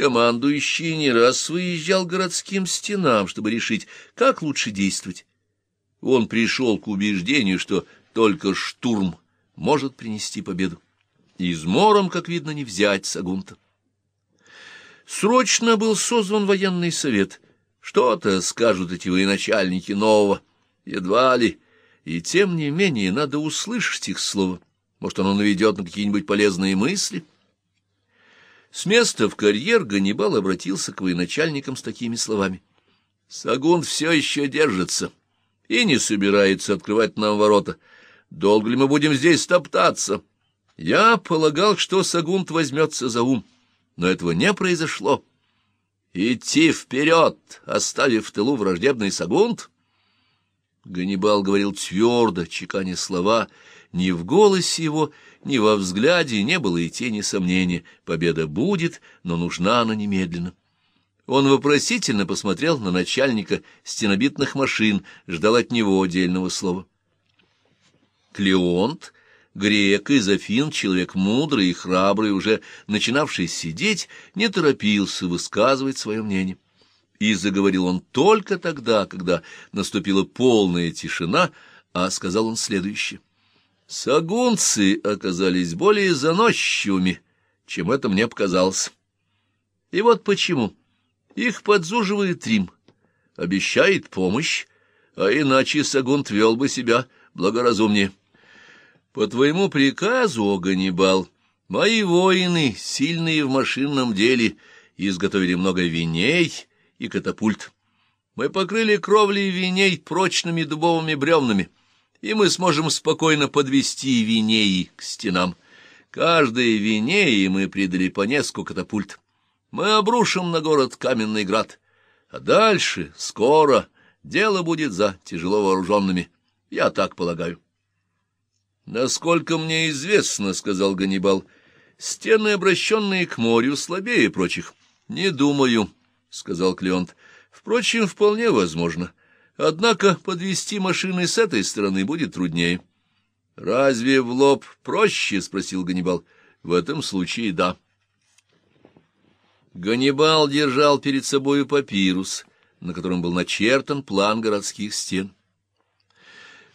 Командующий не раз выезжал городским стенам, чтобы решить, как лучше действовать. Он пришел к убеждению, что только штурм может принести победу. Измором, как видно, не взять Сагунта. Срочно был созван военный совет. Что-то скажут эти военачальники нового. Едва ли. И тем не менее надо услышать их слово. Может, оно наведет на какие-нибудь полезные мысли. С места в карьер Ганнибал обратился к военачальникам с такими словами. «Сагун все еще держится и не собирается открывать нам ворота. Долго ли мы будем здесь топтаться? Я полагал, что Сагунт возьмется за ум, но этого не произошло. Идти вперед, оставив в тылу враждебный Сагунт?» Ганнибал говорил твердо, чеканя слова, ни в голосе его, ни во взгляде не было и тени сомнения. Победа будет, но нужна она немедленно. Он вопросительно посмотрел на начальника стенобитных машин, ждал от него отдельного слова. Клеонт, грек и Афин, человек мудрый и храбрый, уже начинавший сидеть, не торопился высказывать свое мнение. И заговорил он только тогда, когда наступила полная тишина, а сказал он следующее. Сагунцы оказались более заносчивыми, чем это мне показалось. И вот почему. Их подзуживает Рим, обещает помощь, а иначе Сагунт вел бы себя благоразумнее. По твоему приказу, о Ганнибал, мои воины, сильные в машинном деле, изготовили много виней и катапульт. Мы покрыли кровли виней прочными дубовыми бревнами — и мы сможем спокойно подвести Винеи к стенам. Каждой Винеи мы придали по несколько катапульт. Мы обрушим на город каменный град. А дальше, скоро, дело будет за тяжело вооруженными. Я так полагаю. — Насколько мне известно, — сказал Ганнибал, — стены, обращенные к морю, слабее прочих. — Не думаю, — сказал Клеонт. — Впрочем, вполне возможно. — Однако подвести машины с этой стороны будет труднее. — Разве в лоб проще? — спросил Ганнибал. — В этом случае да. Ганнибал держал перед собою папирус, на котором был начертан план городских стен.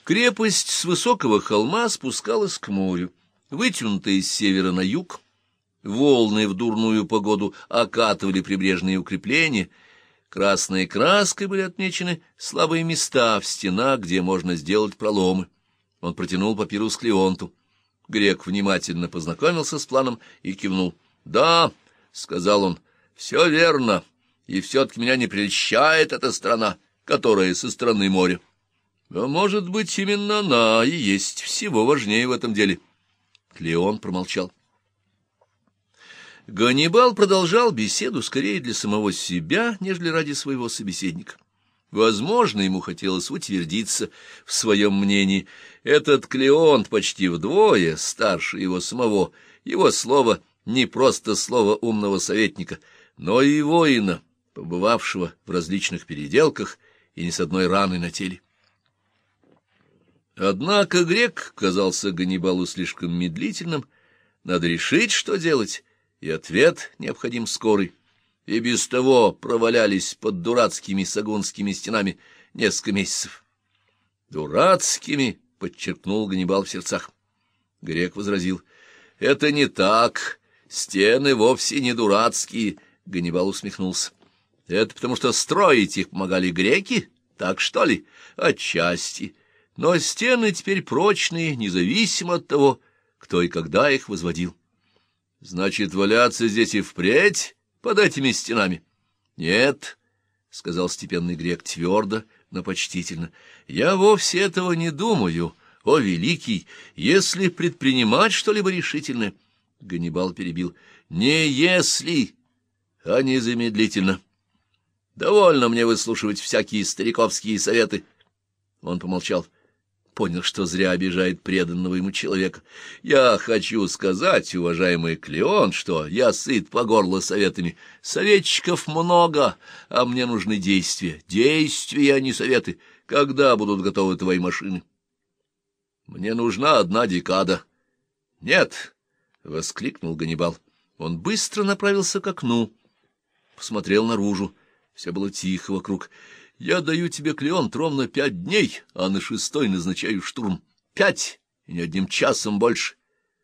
Крепость с высокого холма спускалась к морю, вытянутая с севера на юг. Волны в дурную погоду окатывали прибрежные укрепления — Красной краской были отмечены слабые места в стенах, где можно сделать проломы. Он протянул папирус Клеонту. Грек внимательно познакомился с планом и кивнул. — Да, — сказал он, — все верно, и все-таки меня не прельщает эта страна, которая со стороны моря. А может быть, именно она и есть всего важнее в этом деле. Клеон промолчал. Ганнибал продолжал беседу скорее для самого себя, нежели ради своего собеседника. Возможно, ему хотелось утвердиться в своем мнении. Этот Клеонт почти вдвое старше его самого. Его слово не просто слово умного советника, но и воина, побывавшего в различных переделках и не с одной раной на теле. Однако грек казался Ганнибалу слишком медлительным. Надо решить, что делать и ответ необходим скорый. И без того провалялись под дурацкими сагунскими стенами несколько месяцев. «Дурацкими!» — подчеркнул Ганнибал в сердцах. Грек возразил. «Это не так. Стены вовсе не дурацкие». Ганнибал усмехнулся. «Это потому что строить их помогали греки? Так что ли? Отчасти. Но стены теперь прочные, независимо от того, кто и когда их возводил». Значит, валяться здесь и впредь под этими стенами? Нет, — сказал степенный грек твердо, но почтительно, — я вовсе этого не думаю, о великий, если предпринимать что-либо решительное. Ганнибал перебил. Не если, а незамедлительно. Довольно мне выслушивать всякие стариковские советы. Он помолчал понял, что зря обижает преданного ему человека. Я хочу сказать, уважаемый Клеон, что я сыт по горло советами. Советчиков много, а мне нужны действия. Действия, а не советы. Когда будут готовы твои машины? Мне нужна одна декада. Нет, — воскликнул Ганнибал. Он быстро направился к окну посмотрел наружу. Все было тихо вокруг. «Я даю тебе, Клеонт, ровно пять дней, а на шестой назначаю штурм. Пять, и ни одним часом больше.